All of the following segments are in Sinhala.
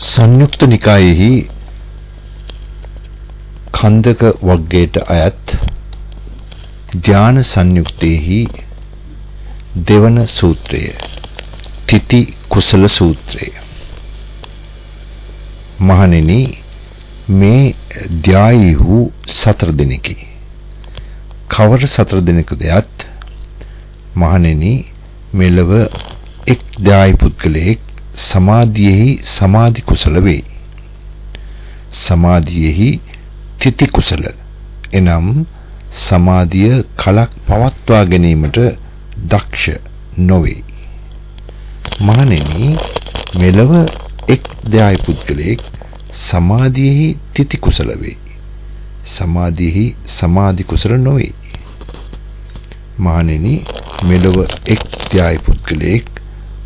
සංයුක්ත නිකායෙහි කන්දක වර්ගයට අයත් ධාන සංයුක්තේහි දෙවන සූත්‍රය තිති කුසල සූත්‍රය. මහණෙනි මේ ධායි වූ සතර දිනකි. කවර සතර දිනකදයත් මහණෙනි මෙලව එක් ධායි පුද්ගලයෙක් සමාධියෙහි සමාධි කුසල වේ. සමාධියෙහි තිති කුසල එනම් සමාධිය කලක් පවත්වා ගැනීමට දක්ෂ නොවේ. මහණෙනි මෙලව එක් ධාය පුද්ගලයෙක් සමාධියෙහි තිති කුසල වේ. සමාධියෙහි සමාධි කුසල නොවේ. මහණෙනි මෙලව එක් ධාය පුද්ගලයෙක්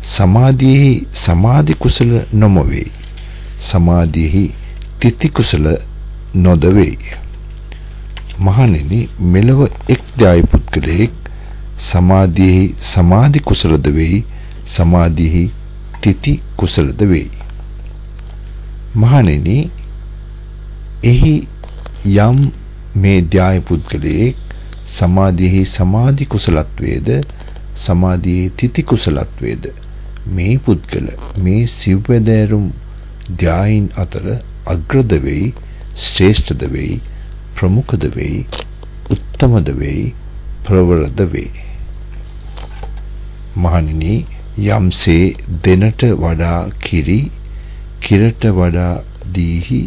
සමාධියෙහි සමාධි කුසල නොම වේ. සමාධියෙහි තිති කුසල නොද වේ. මහණෙනි මෙලව එක් ධායි පුද්ගලයෙක් සමාධියෙහි සමාධි කුසලද වේ. සමාධියෙහි තිති කුසලද වේ. මහණෙනි එහි යම් මේ ධායි පුද්ගලයෙක් සමාධියෙහි සමාධි කුසලත්වයේද සමාධියේ තිති කුසලත්වයේද මේ පුද්ගල මේ සිව්වැදෑරුම් ධායින් අතර අග්‍රද වෙයි ශ්‍රේෂ්ඨද වෙයි ප්‍රමුඛද වෙයි උත්තමද වෙයි ප්‍රවරද වෙයි. මහණෙනි යම්සේ දෙනට වඩා කිරි කිරට වඩා දීහි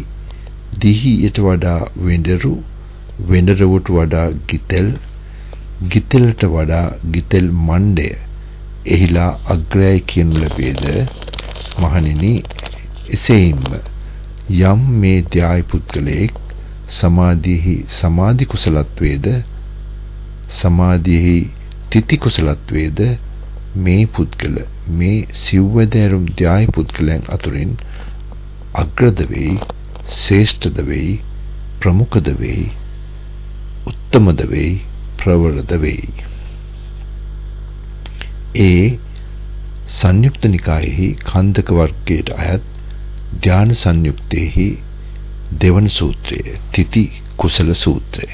දිහියට වඩා වෙඬරු වෙඬරුවට වඩා ගිතෙල් ගිතෙලට වඩා ගිතෙල් මණ්ඩය එහිලා අග්‍රයයි කියනු ලැබේද? මහණෙනි එසේම යම් මේ ධායි පුද්ගලයෙක් සමාධියෙහි සමාධි කුසලත්වයේද සමාධියෙහි තිති කුසලත්වයේද මේ පුද්ගල මේ සිව්වැදෑරුම් ධායි පුද්ගලයන් අතුරින් අග්‍රද වෙයි ශ්‍රේෂ්ඨද වෙයි ප්‍රමුඛද වෙයි උත්තමද වෙයි ප්‍රවරද වෙයි. ඒ සංයුක්ත නිකායෙහි කන්දක වර්ගයට අයත් ධාන සංයුක්තේහි දෙවන සූත්‍රය තිති කුසල සූත්‍රය.